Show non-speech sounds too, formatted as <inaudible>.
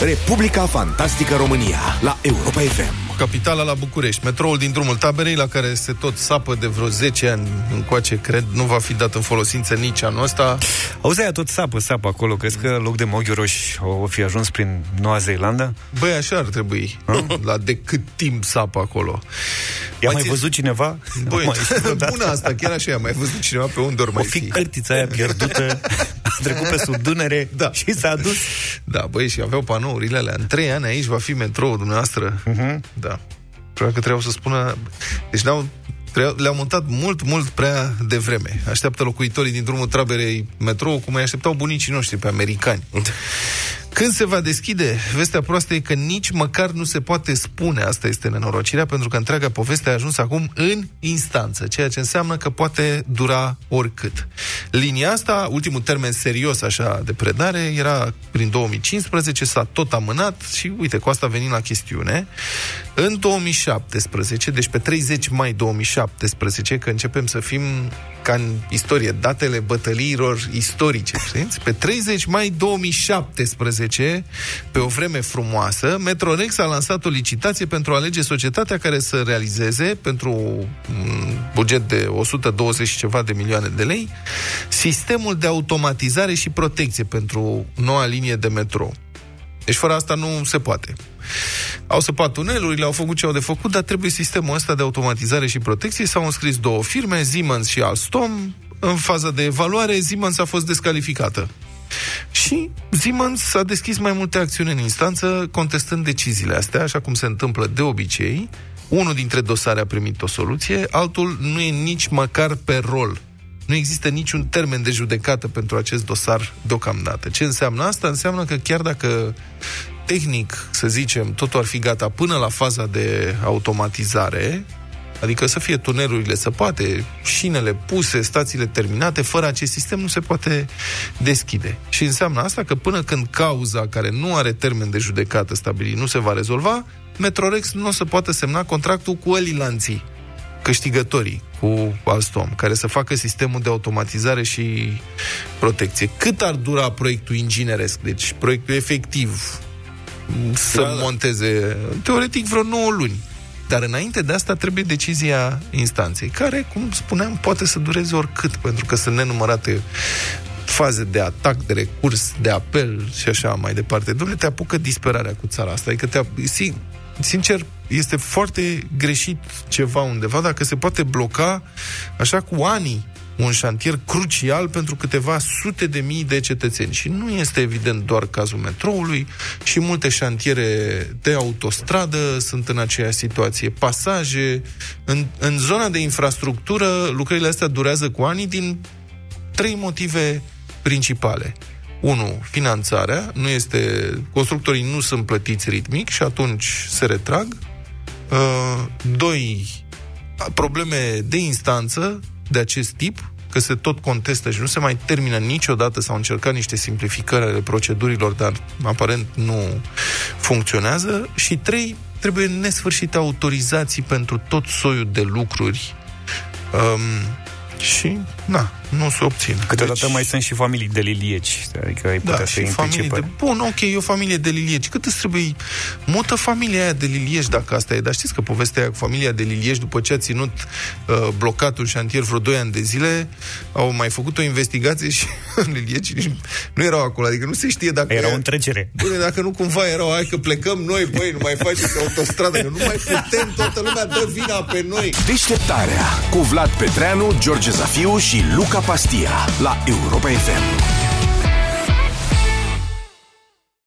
Republica Fantastică România la Europa FM. Capitala la București. Metroul din drumul taberei, la care se tot sapă de vreo 10 ani încoace, cred, nu va fi dat în folosință nici anul ăsta. Auzi, aia tot sapă, sapă acolo. Crezi că loc de Moghioroș o fi ajuns prin Noua Zeelandă? Băi, așa ar trebui. <laughs> La de cât timp sapă acolo. I-a mai, mai văzut cineva? Băi, <laughs> bună asta, chiar așa, a mai văzut cineva pe unde ori mai o fi. cărtița aia pierdută, <laughs> a trecut pe sub Dunăre <laughs> da. și s-a dus. Da, băi, și aveau panourile alea. În trei ani aici va fi metroul dumneavoastră. Uh-huh. Da. Probabil că trebuiau să spună... Deci le-au, le-au montat mult, mult prea devreme. Așteaptă locuitorii din drumul traberei metrou, cum îi așteptau bunicii noștri pe americani. Când se va deschide, vestea proastă e că nici măcar nu se poate spune, asta este nenorocirea, pentru că întreaga poveste a ajuns acum în instanță, ceea ce înseamnă că poate dura oricât. Linia asta, ultimul termen serios așa de predare, era prin 2015, s-a tot amânat și uite, cu asta venim la chestiune. În 2017, deci pe 30 mai 2017, că începem să fim ca în istorie, datele bătăliilor istorice, știți? Pe 30 mai 2017, pe o vreme frumoasă, Metronex a lansat o licitație pentru a alege societatea care să realizeze, pentru un buget de 120 și ceva de milioane de lei, sistemul de automatizare și protecție pentru noua linie de metrou. Deci fără asta nu se poate. Au săpat tunelurile, au făcut ce au de făcut, dar trebuie sistemul ăsta de automatizare și protecție. S-au înscris două firme, Siemens și Alstom. În faza de evaluare, Siemens a fost descalificată. Și Siemens a deschis mai multe acțiuni în instanță contestând deciziile astea, așa cum se întâmplă de obicei. Unul dintre dosare a primit o soluție, altul nu e nici măcar pe rol. Nu există niciun termen de judecată pentru acest dosar deocamdată. Ce înseamnă asta? Înseamnă că chiar dacă tehnic, să zicem, totul ar fi gata până la faza de automatizare, adică să fie tunelurile săpate, șinele puse, stațiile terminate, fără acest sistem nu se poate deschide. Și înseamnă asta că până când cauza care nu are termen de judecată stabilit nu se va rezolva, Metrorex nu o să poată semna contractul cu elilanții, câștigătorii, cu Alstom, care să facă sistemul de automatizare și protecție. Cât ar dura proiectul ingineresc? Deci proiectul efectiv, să da, da. monteze, teoretic, vreo 9 luni. Dar înainte de asta trebuie decizia instanței, care, cum spuneam, poate să dureze oricât, pentru că sunt nenumărate faze de atac, de recurs, de apel și așa mai departe. Dom'le, te apucă disperarea cu țara asta. Adică te si, sincer, este foarte greșit ceva undeva dacă se poate bloca așa cu ani un șantier crucial pentru câteva sute de mii de cetățeni. Și nu este evident doar cazul metroului și multe șantiere de autostradă sunt în aceeași situație. Pasaje, în, în zona de infrastructură, lucrările astea durează cu ani din trei motive principale. 1. Finanțarea. Nu este, constructorii nu sunt plătiți ritmic și atunci se retrag. 2. Uh, probleme de instanță de acest tip, că se tot contestă și nu se mai termină niciodată, s-au încercat niște simplificări ale procedurilor, dar aparent nu funcționează. Și trei, trebuie nesfârșite autorizații pentru tot soiul de lucruri. Um, și, na, nu se obține. Câteodată deci... mai sunt și familii de lilieci, adică ai putea da, să și familii de... Bun, ok, e o familie de lilieci. Cât îți trebuie? Mută familia aia de lilieci, dacă asta e. Dar știți că povestea aia cu familia de lilieci, după ce a ținut uh, blocat un șantier vreo 2 ani de zile, au mai făcut o investigație <laughs> și lilieci nu erau acolo. Adică nu se știe dacă... Erau în trecere. Bune, dacă nu cumva erau, hai că plecăm noi, băi, nu mai faceți autostradă, că nu mai putem, toată lumea dă vina pe noi. Deșteptarea cu Vlad Petreanu, George Zafiu și Luca Pastia la Europa FM.